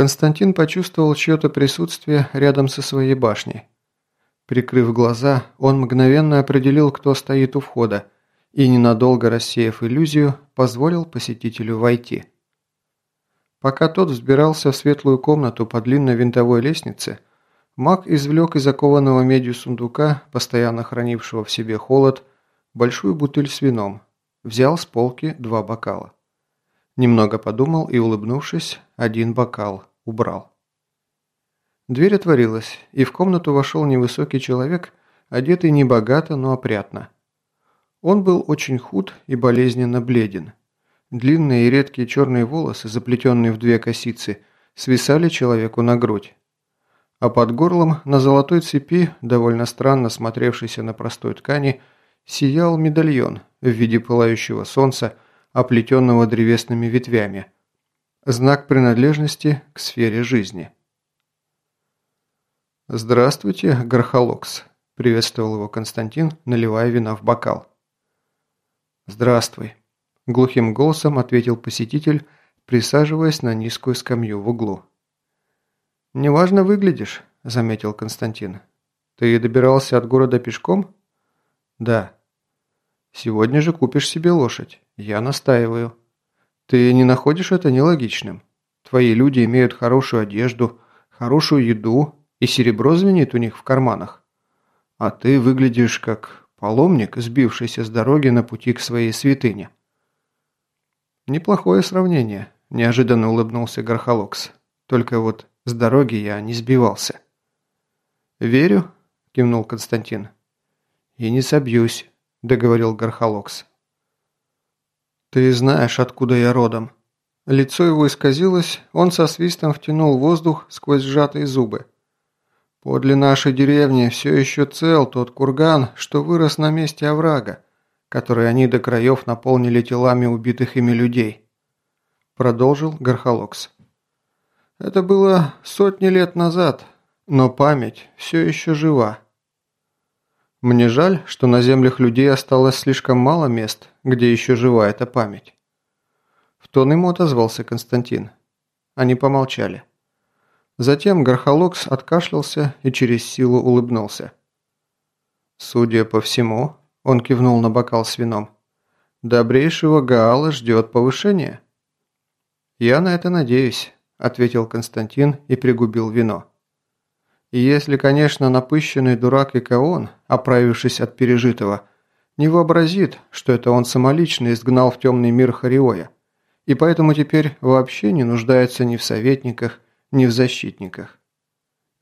Константин почувствовал чье-то присутствие рядом со своей башней. Прикрыв глаза, он мгновенно определил, кто стоит у входа, и, ненадолго рассеяв иллюзию, позволил посетителю войти. Пока тот взбирался в светлую комнату по длинной винтовой лестнице, маг извлек из закованного медью сундука, постоянно хранившего в себе холод, большую бутыль с вином, взял с полки два бокала. Немного подумал и, улыбнувшись, один бокал убрал. Дверь отворилась, и в комнату вошел невысокий человек, одетый небогато, но опрятно. Он был очень худ и болезненно бледен. Длинные и редкие черные волосы, заплетенные в две косицы, свисали человеку на грудь. А под горлом, на золотой цепи, довольно странно смотревшейся на простой ткани, сиял медальон в виде пылающего солнца, оплетенного древесными ветвями. Знак принадлежности к сфере жизни. «Здравствуйте, Гархолокс», – приветствовал его Константин, наливая вина в бокал. «Здравствуй», – глухим голосом ответил посетитель, присаживаясь на низкую скамью в углу. «Неважно выглядишь», – заметил Константин. «Ты добирался от города пешком?» «Да». «Сегодня же купишь себе лошадь. Я настаиваю. Ты не находишь это нелогичным? Твои люди имеют хорошую одежду, хорошую еду, и серебро звенит у них в карманах. А ты выглядишь как паломник, сбившийся с дороги на пути к своей святыне». «Неплохое сравнение», – неожиданно улыбнулся Гархолокс. «Только вот с дороги я не сбивался». «Верю», – кивнул Константин. «И не собьюсь», – договорил Гархолокс. «Ты знаешь, откуда я родом». Лицо его исказилось, он со свистом втянул воздух сквозь сжатые зубы. «Подле нашей деревни все еще цел тот курган, что вырос на месте оврага, который они до краев наполнили телами убитых ими людей», – продолжил Гархолокс. «Это было сотни лет назад, но память все еще жива. Мне жаль, что на землях людей осталось слишком мало мест, где еще жива эта память. В тон ему отозвался Константин. Они помолчали. Затем Гархолокс откашлялся и через силу улыбнулся. «Судя по всему», – он кивнул на бокал с вином, – «добрейшего Гаала ждет повышение». «Я на это надеюсь», – ответил Константин и пригубил вино. И если, конечно, напыщенный дурак Икаон, оправившись от пережитого, не вообразит, что это он самолично изгнал в темный мир Хариоя, и поэтому теперь вообще не нуждается ни в советниках, ни в защитниках.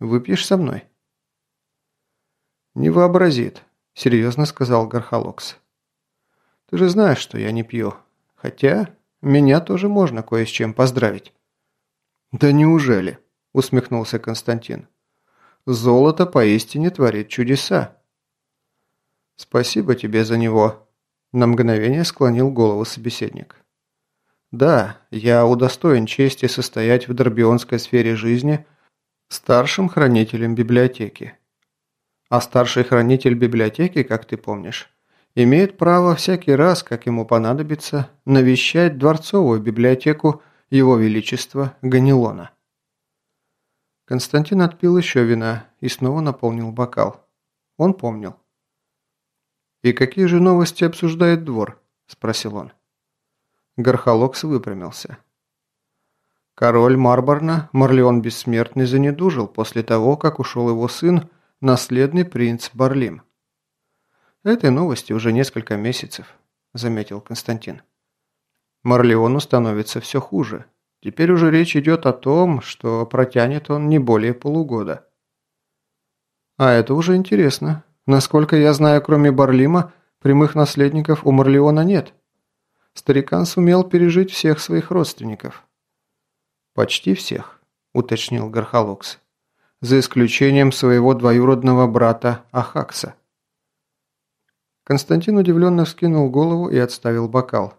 Выпьешь со мной?» «Не вообразит», – серьезно сказал Гархалокс. «Ты же знаешь, что я не пью. Хотя меня тоже можно кое с чем поздравить». «Да неужели?» – усмехнулся Константин. Золото поистине творит чудеса. Спасибо тебе за него. На мгновение склонил голову собеседник. Да, я удостоен чести состоять в Дорбионской сфере жизни старшим хранителем библиотеки. А старший хранитель библиотеки, как ты помнишь, имеет право всякий раз, как ему понадобится, навещать дворцовую библиотеку Его Величества Ганилона. Константин отпил еще вина и снова наполнил бокал. Он помнил. «И какие же новости обсуждает двор?» – спросил он. Гархолокс выпрямился. Король Марборна, Марлеон Бессмертный, занедужил после того, как ушел его сын, наследный принц Барлим. «Этой новости уже несколько месяцев», – заметил Константин. Марлеону становится все хуже, Теперь уже речь идет о том, что протянет он не более полугода. А это уже интересно. Насколько я знаю, кроме Барлима, прямых наследников у Марлеона нет. Старикан сумел пережить всех своих родственников. Почти всех, уточнил Гархалокс. За исключением своего двоюродного брата Ахакса. Константин удивленно вскинул голову и отставил бокал.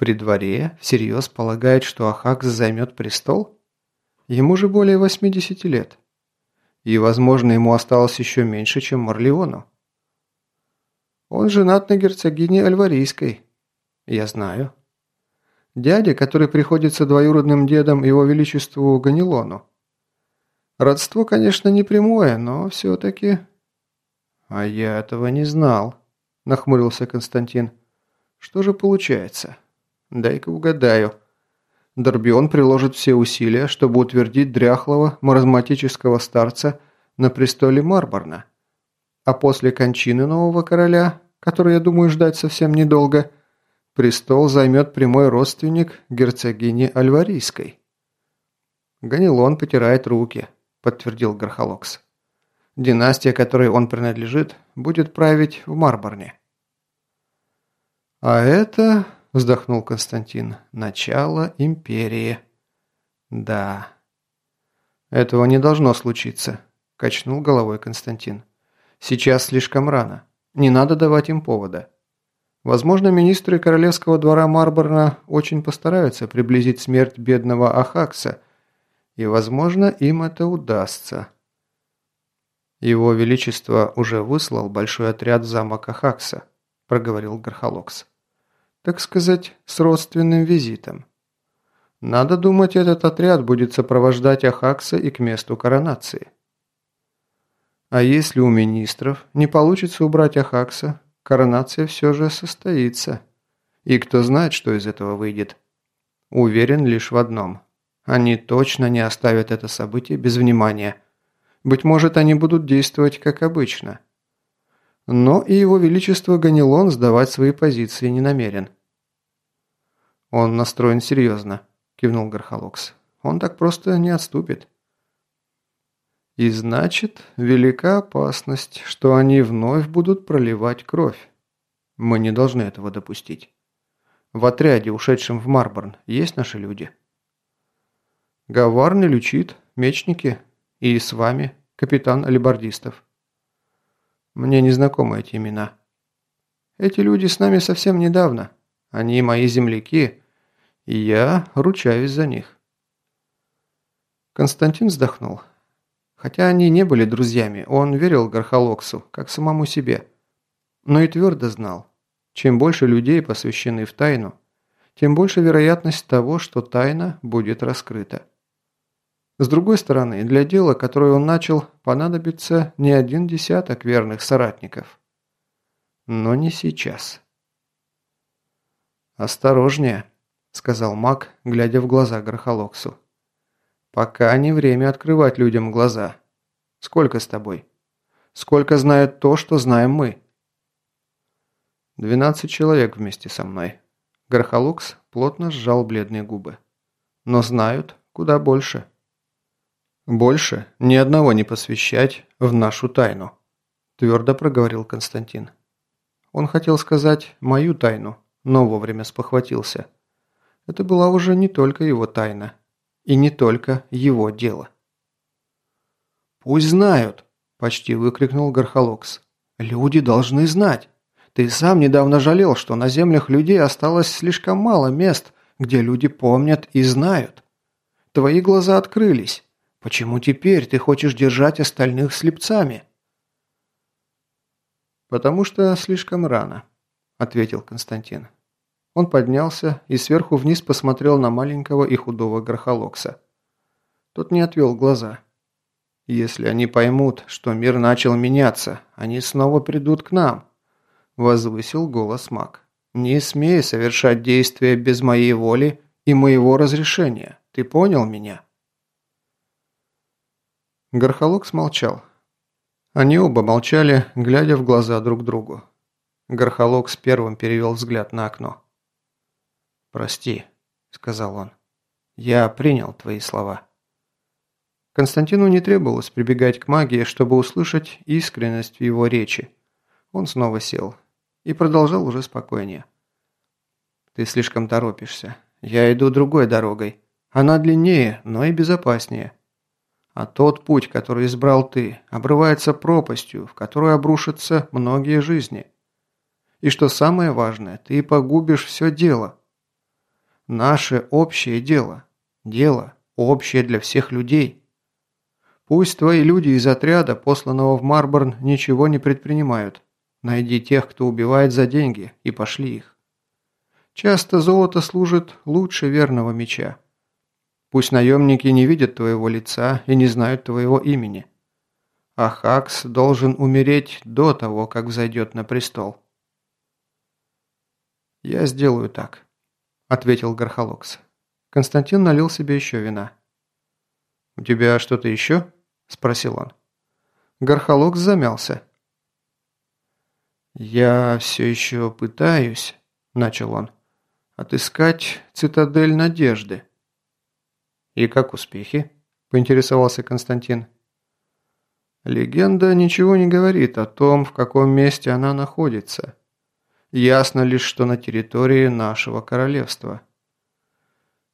При дворе всерьез полагает, что Ахакс займет престол? Ему же более 80 лет. И, возможно, ему осталось еще меньше, чем Марлеону. Он женат на герцогине Альварийской. Я знаю. Дядя, который приходится двоюродным дедом его величеству Ганилону. Родство, конечно, не прямое, но все-таки...» «А я этого не знал», – нахмурился Константин. «Что же получается? Дай-ка угадаю. Дорбион приложит все усилия, чтобы утвердить дряхлого маразматического старца на престоле Марборна. А после кончины нового короля, который, я думаю, ждать совсем недолго, престол займет прямой родственник герцогини Альварийской». Ганилон потирает руки –– подтвердил Гархалокс. «Династия, которой он принадлежит, будет править в Марборне». «А это...» – вздохнул Константин. «Начало империи». «Да». «Этого не должно случиться», – качнул головой Константин. «Сейчас слишком рано. Не надо давать им повода. Возможно, министры королевского двора Марборна очень постараются приблизить смерть бедного Ахакса – и, возможно, им это удастся. «Его Величество уже выслал большой отряд в замок Ахакса», – проговорил Гархалокс. «Так сказать, с родственным визитом. Надо думать, этот отряд будет сопровождать Ахакса и к месту коронации. А если у министров не получится убрать Ахакса, коронация все же состоится. И кто знает, что из этого выйдет. Уверен лишь в одном – они точно не оставят это событие без внимания. Быть может, они будут действовать как обычно. Но и его величество Ганилон сдавать свои позиции не намерен. «Он настроен серьезно», – кивнул Гархалокс. «Он так просто не отступит». «И значит, велика опасность, что они вновь будут проливать кровь. Мы не должны этого допустить. В отряде, ушедшем в Марборн, есть наши люди?» Гаварный лючит, мечники и с вами, капитан алибардистов. Мне не знакомы эти имена. Эти люди с нами совсем недавно. Они мои земляки, и я ручаюсь за них. Константин вздохнул. Хотя они не были друзьями, он верил Гархалоксу, как самому себе. Но и твердо знал, чем больше людей посвящены в тайну, тем больше вероятность того, что тайна будет раскрыта. С другой стороны, для дела, которое он начал, понадобится не один десяток верных соратников. Но не сейчас. «Осторожнее», – сказал маг, глядя в глаза Грохолоксу. «Пока не время открывать людям глаза. Сколько с тобой? Сколько знает то, что знаем мы?» «Двенадцать человек вместе со мной». Грохолокс плотно сжал бледные губы. «Но знают куда больше». «Больше ни одного не посвящать в нашу тайну», – твердо проговорил Константин. Он хотел сказать «мою тайну», но вовремя спохватился. Это была уже не только его тайна и не только его дело. «Пусть знают!» – почти выкрикнул Гархалокс. «Люди должны знать! Ты сам недавно жалел, что на землях людей осталось слишком мало мест, где люди помнят и знают. Твои глаза открылись. Почему теперь ты хочешь держать остальных слепцами?» «Потому что слишком рано», – ответил Константин. Он поднялся и сверху вниз посмотрел на маленького и худого Грохолокса. Тот не отвел глаза. «Если они поймут, что мир начал меняться, они снова придут к нам», – возвысил голос маг. «Не смей совершать действия без моей воли и моего разрешения. Ты понял меня?» Гархолог смолчал. Они оба молчали, глядя в глаза друг другу. Гархолог с первым перевел взгляд на окно. «Прости», — сказал он. «Я принял твои слова». Константину не требовалось прибегать к магии, чтобы услышать искренность в его речи. Он снова сел и продолжал уже спокойнее. «Ты слишком торопишься. Я иду другой дорогой. Она длиннее, но и безопаснее. А тот путь, который избрал ты, обрывается пропастью, в которую обрушатся многие жизни. И что самое важное, ты погубишь все дело. Наше общее дело. Дело общее для всех людей. Пусть твои люди из отряда, посланного в Марборн, ничего не предпринимают. Найди тех, кто убивает за деньги, и пошли их. Часто золото служит лучше верного меча. Пусть наемники не видят твоего лица и не знают твоего имени. А Хакс должен умереть до того, как взойдет на престол. «Я сделаю так», – ответил Гархалокс. Константин налил себе еще вина. «У тебя что-то еще?» – спросил он. Гархалокс замялся. «Я все еще пытаюсь», – начал он, – «отыскать цитадель надежды». «И как успехи?» – поинтересовался Константин. «Легенда ничего не говорит о том, в каком месте она находится. Ясно лишь, что на территории нашего королевства».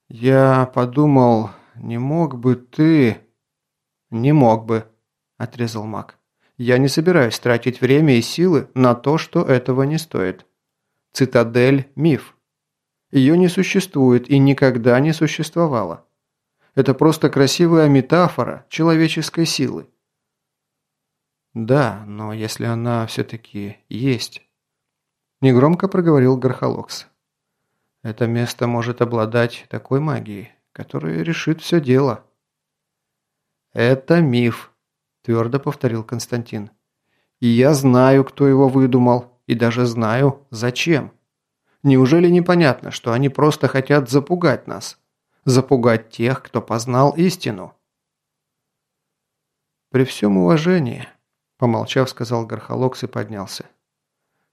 «Я подумал, не мог бы ты...» «Не мог бы», – отрезал маг. «Я не собираюсь тратить время и силы на то, что этого не стоит. Цитадель – миф. Ее не существует и никогда не существовало. Это просто красивая метафора человеческой силы. Да, но если она все-таки есть... Негромко проговорил Гархалокс. Это место может обладать такой магией, которая решит все дело. Это миф, твердо повторил Константин. И я знаю, кто его выдумал, и даже знаю, зачем. Неужели непонятно, что они просто хотят запугать нас? Запугать тех, кто познал истину. «При всем уважении», – помолчав, сказал Гархолокс и поднялся.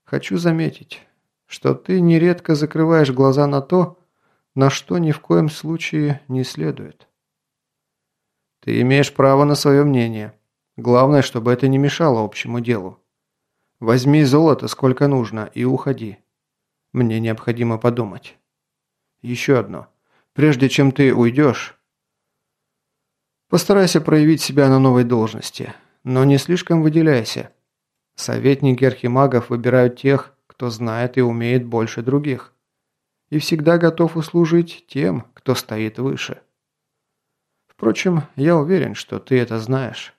«Хочу заметить, что ты нередко закрываешь глаза на то, на что ни в коем случае не следует. Ты имеешь право на свое мнение. Главное, чтобы это не мешало общему делу. Возьми золото сколько нужно и уходи. Мне необходимо подумать. Еще одно. Прежде чем ты уйдешь, постарайся проявить себя на новой должности, но не слишком выделяйся. Советники архимагов выбирают тех, кто знает и умеет больше других, и всегда готов услужить тем, кто стоит выше. Впрочем, я уверен, что ты это знаешь.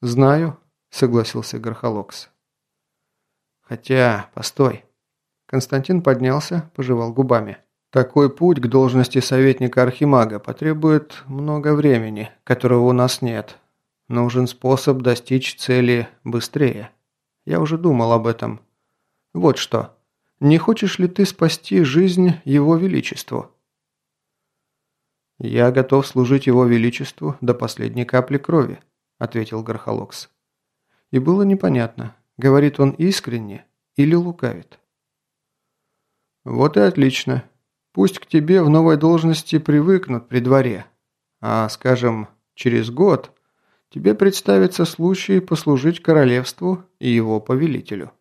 «Знаю», — согласился Гархолокс. «Хотя, постой». Константин поднялся, пожевал губами. Такой путь к должности советника Архимага потребует много времени, которого у нас нет. Нужен способ достичь цели быстрее. Я уже думал об этом. Вот что. Не хочешь ли ты спасти жизнь Его Величеству? «Я готов служить Его Величеству до последней капли крови», – ответил Гархолокс. И было непонятно, говорит он искренне или лукавит. «Вот и отлично», Пусть к тебе в новой должности привыкнут при дворе, а, скажем, через год тебе представится случай послужить королевству и его повелителю.